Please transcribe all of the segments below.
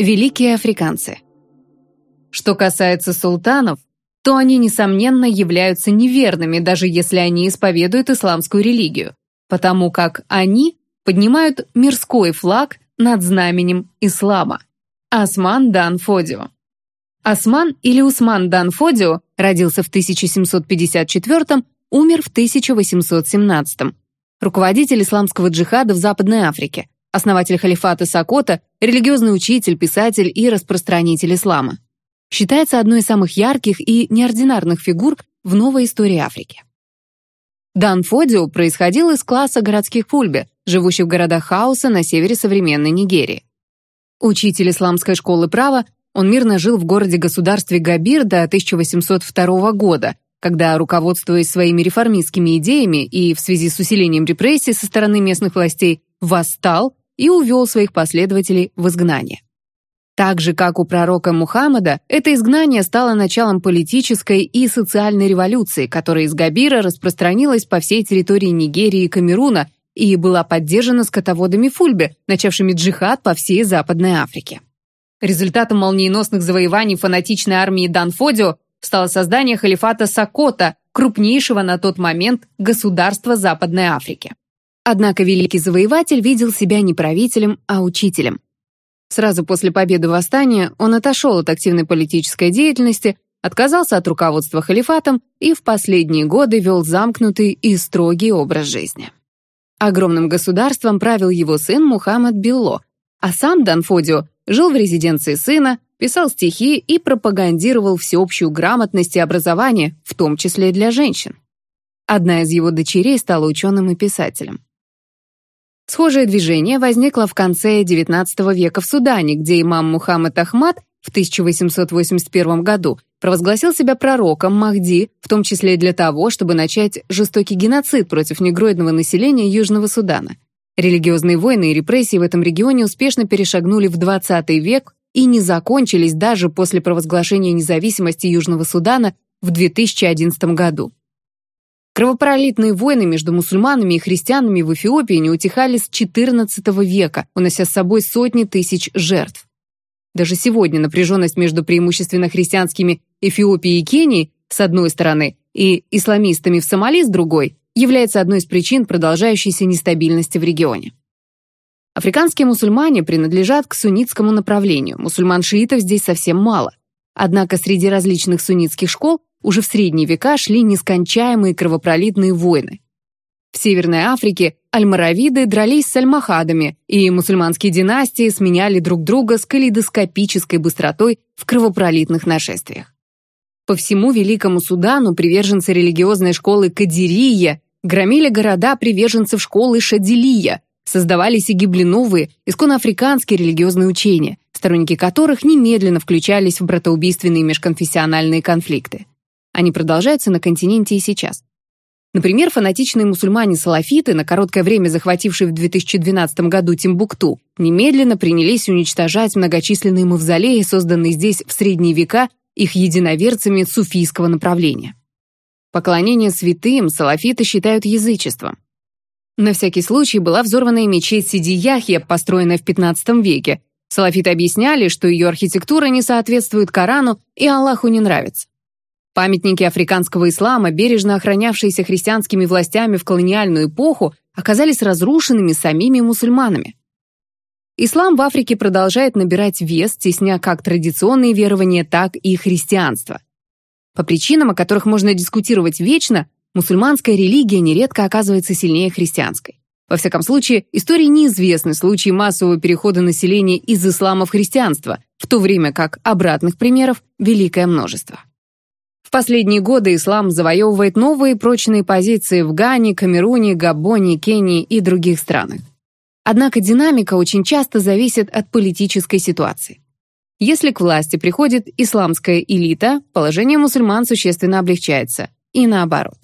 Великие африканцы. Что касается султанов, то они, несомненно, являются неверными, даже если они исповедуют исламскую религию, потому как они поднимают мирской флаг над знаменем ислама. Осман Дан Фодио. Осман или Усман Дан Фодио родился в 1754 умер в 1817 руководитель исламского джихада в Западной Африке, основатель халифата Сокота, религиозный учитель, писатель и распространитель ислама. Считается одной из самых ярких и неординарных фигур в новой истории Африки. Дан Фодио происходил из класса городских фульбе, живущих в городах хаоса на севере современной Нигерии. Учитель исламской школы права, он мирно жил в городе-государстве Габир до 1802 года, когда, руководствуясь своими реформистскими идеями и в связи с усилением репрессий со стороны местных властей, восстал и увел своих последователей в изгнание. Так же, как у пророка Мухаммада, это изгнание стало началом политической и социальной революции, которая из Габира распространилась по всей территории Нигерии и Камеруна и была поддержана скотоводами Фульбе, начавшими джихад по всей Западной Африке. Результатом молниеносных завоеваний фанатичной армии Данфодио стало создание халифата Сокота, крупнейшего на тот момент государства Западной Африки. Однако великий завоеватель видел себя не правителем, а учителем. Сразу после победы восстания он отошел от активной политической деятельности, отказался от руководства халифатом и в последние годы вел замкнутый и строгий образ жизни. Огромным государством правил его сын Мухаммад Билло, а сам Данфодио жил в резиденции сына, писал стихи и пропагандировал всеобщую грамотность и образование, в том числе для женщин. Одна из его дочерей стала ученым и писателем. Схожее движение возникло в конце XIX века в Судане, где имам Мухаммад Ахмад в 1881 году провозгласил себя пророком Махди, в том числе для того, чтобы начать жестокий геноцид против негроидного населения Южного Судана. Религиозные войны и репрессии в этом регионе успешно перешагнули в 20 век и не закончились даже после провозглашения независимости Южного Судана в 2011 году. Кровопролитные войны между мусульманами и христианами в Эфиопии не утихали с XIV века, унося с собой сотни тысяч жертв. Даже сегодня напряженность между преимущественно христианскими Эфиопией и Кенией с одной стороны и исламистами в Сомали с другой является одной из причин продолжающейся нестабильности в регионе. Африканские мусульмане принадлежат к суннитскому направлению, мусульман-шиитов здесь совсем мало. Однако среди различных суннитских школ уже в средние века шли нескончаемые кровопролитные войны. В Северной Африке альмаравиды дрались с альмахадами, и мусульманские династии сменяли друг друга с калейдоскопической быстротой в кровопролитных нашествиях. По всему Великому Судану приверженцы религиозной школы Кадирия громили города приверженцев школы Шадилия, Создавались и гибли новые, исконноафриканские религиозные учения, сторонники которых немедленно включались в братоубийственные межконфессиональные конфликты. Они продолжаются на континенте и сейчас. Например, фанатичные мусульмане-салафиты, на короткое время захватившие в 2012 году Тимбукту, немедленно принялись уничтожать многочисленные мавзолеи, созданные здесь в средние века их единоверцами суфийского направления. Поклонение святым салафиты считают язычеством. На всякий случай была взорвана и мечеть Сиди Яхья, построенная в 15 веке. Салафиты объясняли, что ее архитектура не соответствует Корану и Аллаху не нравится. Памятники африканского ислама, бережно охранявшиеся христианскими властями в колониальную эпоху, оказались разрушенными самими мусульманами. Ислам в Африке продолжает набирать вес, тесня как традиционные верования, так и христианство. По причинам, о которых можно дискутировать вечно, мусульманская религия нередко оказывается сильнее христианской. Во всяком случае, истории неизвестны случаи массового перехода населения из ислама в христианство, в то время как обратных примеров великое множество. В последние годы ислам завоевывает новые прочные позиции в Гане, Камеруне, Габоне, Кении и других странах. Однако динамика очень часто зависит от политической ситуации. Если к власти приходит исламская элита, положение мусульман существенно облегчается, и наоборот.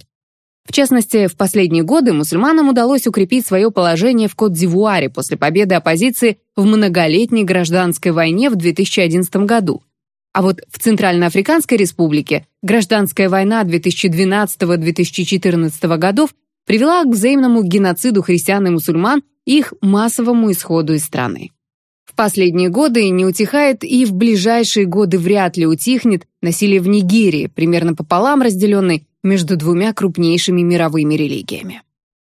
В частности, в последние годы мусульманам удалось укрепить свое положение в Кот-д'Ивуаре после победы оппозиции в многолетней гражданской войне в 2011 году. А вот в Центральноафриканской республике гражданская война 2012-2014 годов привела к взаимному геноциду христиан и мусульман и их массовому исходу из страны. последние годы не утихает и в ближайшие годы вряд ли утихнет насилие в Нигерии, примерно пополам разделенной между двумя крупнейшими мировыми религиями.